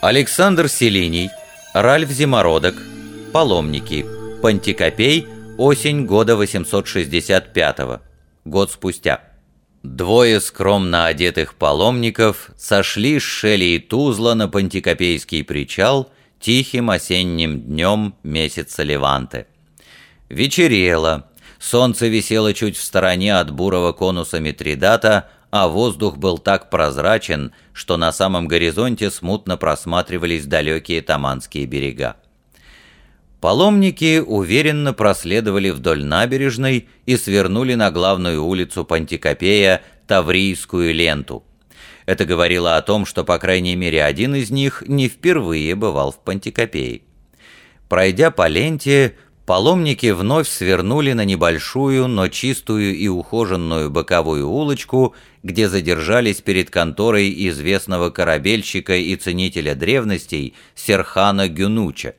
Александр Селиний, Ральф Зимородок, Паломники, Пантикопей, осень года 865 год спустя. Двое скромно одетых паломников сошли с Шели и Тузла на Пантикопейский причал тихим осенним днем месяца Леванты. Вечерело, солнце висело чуть в стороне от бурого конуса Митридата, а воздух был так прозрачен, что на самом горизонте смутно просматривались далекие Таманские берега. Паломники уверенно проследовали вдоль набережной и свернули на главную улицу Пантикопея Таврийскую ленту. Это говорило о том, что, по крайней мере, один из них не впервые бывал в Пантикопее. Пройдя по ленте, паломники вновь свернули на небольшую, но чистую и ухоженную боковую улочку, где задержались перед конторой известного корабельщика и ценителя древностей Серхана Гюнуча.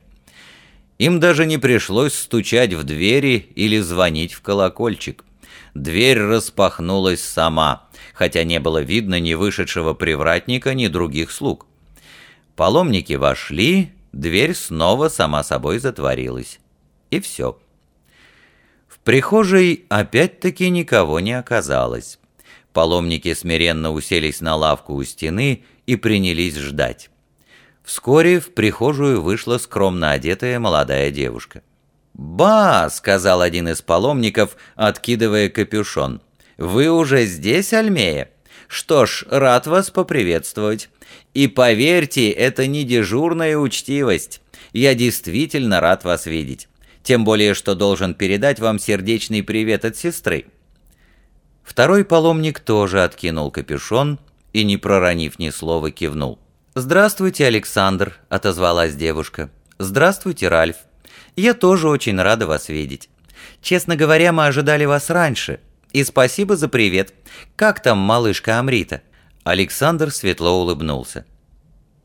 Им даже не пришлось стучать в двери или звонить в колокольчик. Дверь распахнулась сама, хотя не было видно ни вышедшего привратника, ни других слуг. Паломники вошли, дверь снова сама собой затворилась. И все. В прихожей опять-таки никого не оказалось. Паломники смиренно уселись на лавку у стены и принялись ждать. Вскоре в прихожую вышла скромно одетая молодая девушка. «Ба!» — сказал один из паломников, откидывая капюшон. «Вы уже здесь, Альмея? Что ж, рад вас поприветствовать. И поверьте, это не дежурная учтивость. Я действительно рад вас видеть. Тем более, что должен передать вам сердечный привет от сестры». Второй паломник тоже откинул капюшон и, не проронив ни слова, кивнул. «Здравствуйте, Александр», — отозвалась девушка. «Здравствуйте, Ральф. Я тоже очень рада вас видеть. Честно говоря, мы ожидали вас раньше. И спасибо за привет. Как там малышка Амрита?» Александр светло улыбнулся.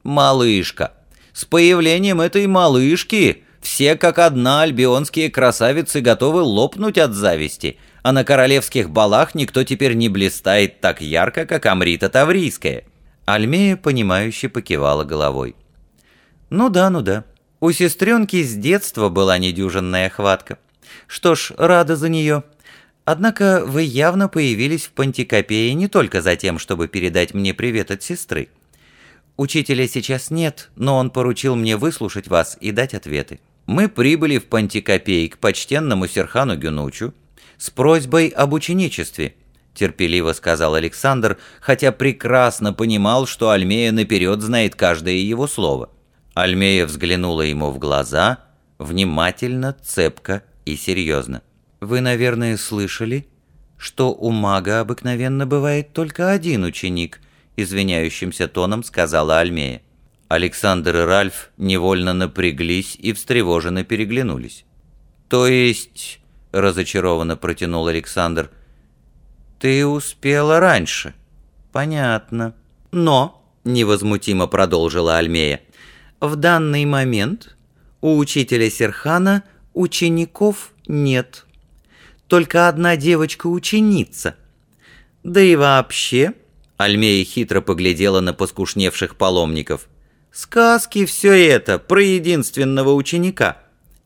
«Малышка! С появлением этой малышки все как одна альбионские красавицы готовы лопнуть от зависти, а на королевских балах никто теперь не блистает так ярко, как Амрита Таврийская». Альмея, понимающе покивала головой. «Ну да, ну да. У сестренки с детства была недюжинная хватка. Что ж, рада за нее. Однако вы явно появились в Пантикопее не только за тем, чтобы передать мне привет от сестры. Учителя сейчас нет, но он поручил мне выслушать вас и дать ответы. Мы прибыли в Пантикопей к почтенному Серхану Гюнучу с просьбой об ученичестве, терпеливо сказал Александр, хотя прекрасно понимал, что Альмея наперед знает каждое его слово. Альмея взглянула ему в глаза, внимательно, цепко и серьезно. «Вы, наверное, слышали, что у мага обыкновенно бывает только один ученик», извиняющимся тоном сказала Альмея. Александр и Ральф невольно напряглись и встревоженно переглянулись. «То есть...» — разочарованно протянул Александр. «Ты успела раньше». «Понятно». «Но», — невозмутимо продолжила Альмея, «в данный момент у учителя Серхана учеников нет. Только одна девочка-ученица. Да и вообще...» Альмея хитро поглядела на поскушневших паломников. «Сказки все это про единственного ученика!»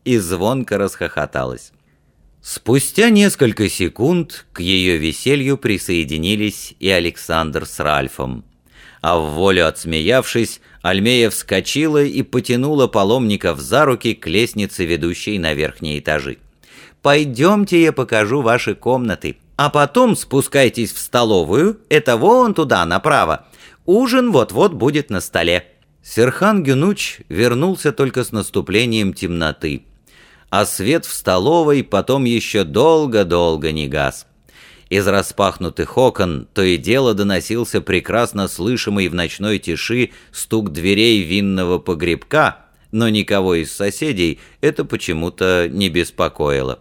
И звонко расхохоталась. Спустя несколько секунд к ее веселью присоединились и Александр с Ральфом. А в волю отсмеявшись, Альмея вскочила и потянула паломников за руки к лестнице, ведущей на верхние этажи. «Пойдемте, я покажу ваши комнаты, а потом спускайтесь в столовую, это вон туда, направо. Ужин вот-вот будет на столе». Серхан Гюнуч вернулся только с наступлением темноты а свет в столовой потом еще долго-долго не гас. Из распахнутых окон то и дело доносился прекрасно слышимый в ночной тиши стук дверей винного погребка, но никого из соседей это почему-то не беспокоило.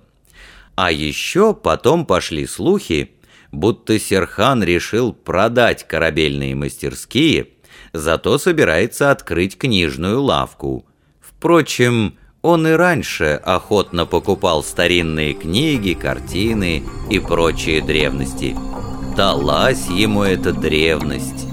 А еще потом пошли слухи, будто Серхан решил продать корабельные мастерские, зато собирается открыть книжную лавку. Впрочем, он и раньше охотно покупал старинные книги, картины и прочие древности. Далась ему эта древность,